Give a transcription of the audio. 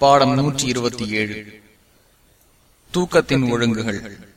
பாடம் நூற்றி இருபத்தி ஏழு. தூக்கத்தின் ஒழுங்குகள்.